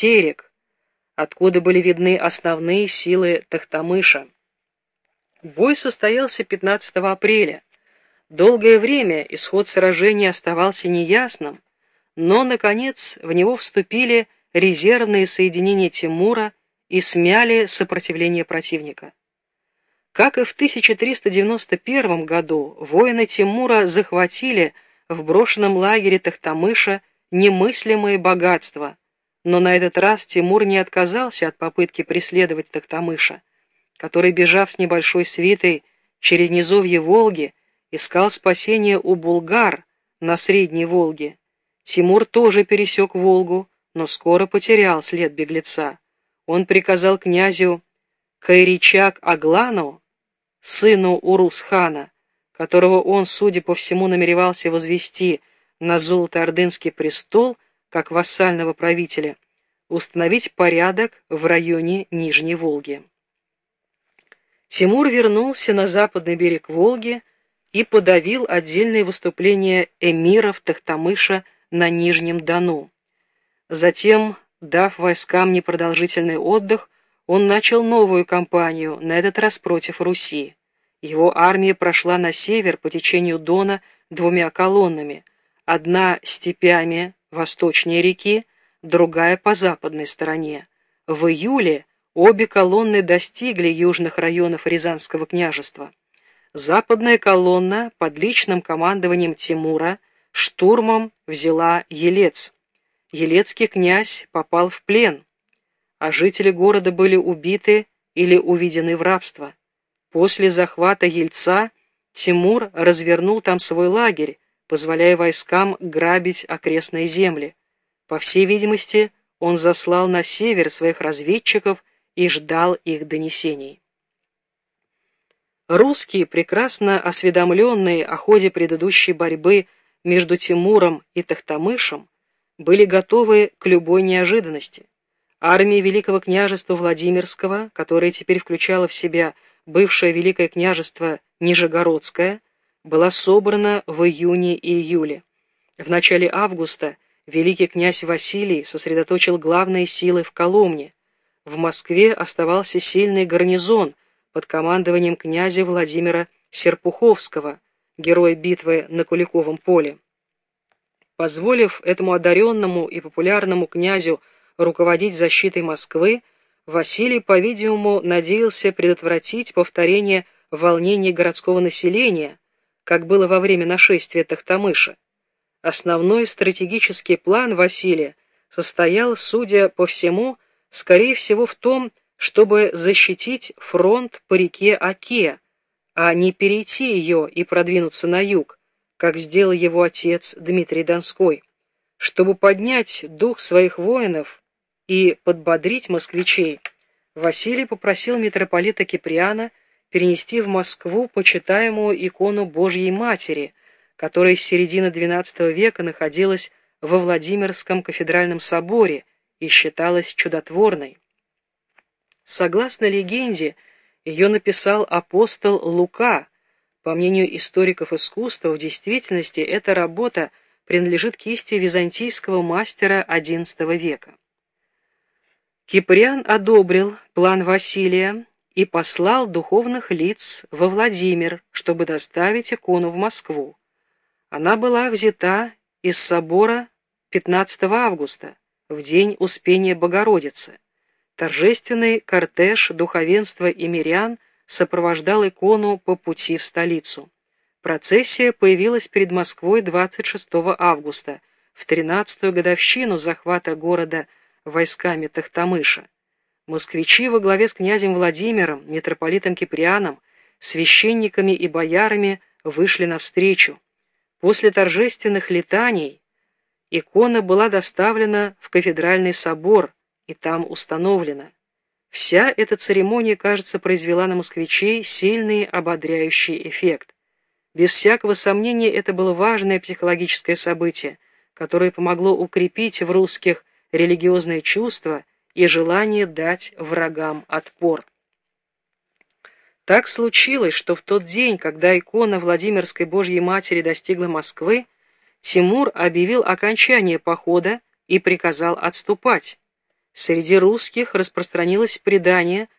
терек, откуда были видны основные силы Тахтамыша. Бой состоялся 15 апреля. Долгое время исход сражения оставался неясным, но, наконец, в него вступили резервные соединения Тимура и смяли сопротивление противника. Как и в 1391 году, воины Тимура захватили в брошенном лагере Тахтамыша немыслимые богатства, но на этот раз Тимур не отказался от попытки преследовать Тахтамыша, который, бежав с небольшой свитой через низовье Волги, искал спасения у булгар на Средней Волге. Тимур тоже пересек Волгу, но скоро потерял след беглеца. Он приказал князю Кайричак Аглану, сыну Урус-хана, которого он, судя по всему, намеревался возвести на золото-ордынский престол, как вассального правителя, установить порядок в районе Нижней Волги. Тимур вернулся на западный берег Волги и подавил отдельные выступления эмиров Тахтамыша на Нижнем Дону. Затем, дав войскам непродолжительный отдых, он начал новую кампанию, на этот раз против Руси. Его армия прошла на север по течению Дона двумя колоннами, одна степями восточнее реки, другая по западной стороне. В июле обе колонны достигли южных районов Рязанского княжества. Западная колонна под личным командованием Тимура штурмом взяла Елец. Елецкий князь попал в плен, а жители города были убиты или уведены в рабство. После захвата Ельца Тимур развернул там свой лагерь, позволяя войскам грабить окрестные земли. По всей видимости, он заслал на север своих разведчиков и ждал их донесений. Русские, прекрасно осведомленные о ходе предыдущей борьбы между Тимуром и Тахтамышем, были готовы к любой неожиданности. Армия Великого княжества Владимирского, которая теперь включала в себя бывшее Великое княжество Нижегородское, была собрана в июне и июле. В начале августа великий князь Василий сосредоточил главные силы в Коломне. В Москве оставался сильный гарнизон под командованием князя Владимира Серпуховского, героя битвы на Куликовом поле. Позволив этому одаренному и популярному князю руководить защитой Москвы, Василий, по-видимому, надеялся предотвратить повторение волнений городского населения, как было во время нашествия Тахтамыша. Основной стратегический план Василия состоял, судя по всему, скорее всего в том, чтобы защитить фронт по реке Оке, а не перейти ее и продвинуться на юг, как сделал его отец Дмитрий Донской. Чтобы поднять дух своих воинов и подбодрить москвичей, Василий попросил митрополита Киприана перенести в Москву почитаемую икону Божьей Матери, которая с середины XII века находилась во Владимирском кафедральном соборе и считалась чудотворной. Согласно легенде, ее написал апостол Лука. По мнению историков искусства, в действительности эта работа принадлежит кисти византийского мастера XI века. Киприан одобрил план Василия, и послал духовных лиц во Владимир, чтобы доставить икону в Москву. Она была взята из собора 15 августа, в день Успения Богородицы. Торжественный кортеж духовенства и мирян сопровождал икону по пути в столицу. Процессия появилась перед Москвой 26 августа, в 13-ю годовщину захвата города войсками Тахтамыша. Москвичи во главе с князем Владимиром, митрополитом Киприаном, священниками и боярами вышли навстречу. После торжественных летаний икона была доставлена в кафедральный собор и там установлена. Вся эта церемония, кажется, произвела на москвичей сильный ободряющий эффект. Без всякого сомнения, это было важное психологическое событие, которое помогло укрепить в русских религиозное чувство и желание дать врагам отпор. Так случилось, что в тот день, когда икона Владимирской Божьей Матери достигла Москвы, Тимур объявил окончание похода и приказал отступать. Среди русских распространилось предание,